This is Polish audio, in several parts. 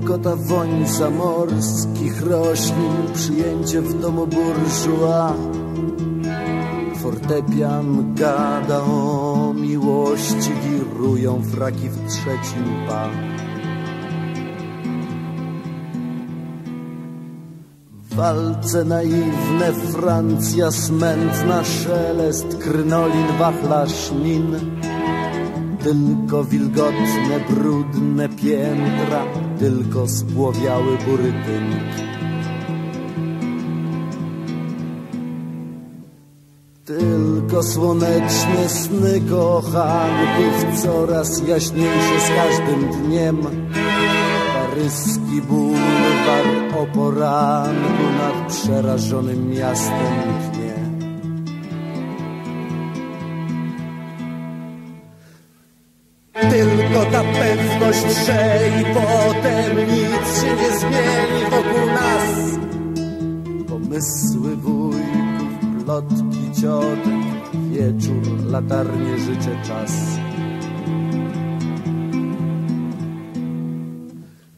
Tęsknota woń zamorskich roślin, przyjęcie w domu burżua. Fortepian gada o miłości, wirują fraki w trzecim pa. Walce naiwne, Francja smętna, szelest, krynolin, wachlarz min. Tylko wilgotne, brudne piętra, tylko spłowiały burytynk. Tylko słoneczne sny kochanków, coraz jaśniejsze z każdym dniem. Paryski bulwar o poranku nad przerażonym miastem Tylko ta pewność, że i potem nic się nie zmieni wokół nas. Pomysły wujków, plotki ciotek, wieczór, latarnie, życie, czas.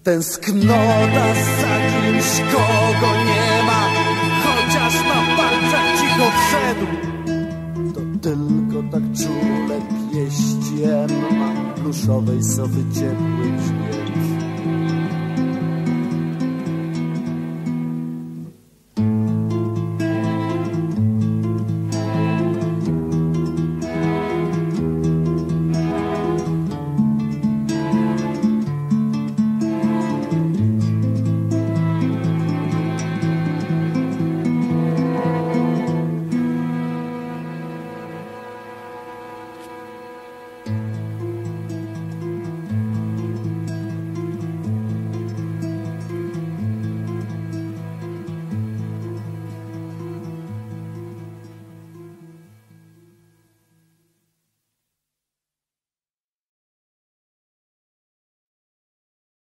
Tęsknota za kimś, kogo nie ma, chociaż na palcach cicho wszedł. Tak czule pieści Emma pluszowej sofy ciepłych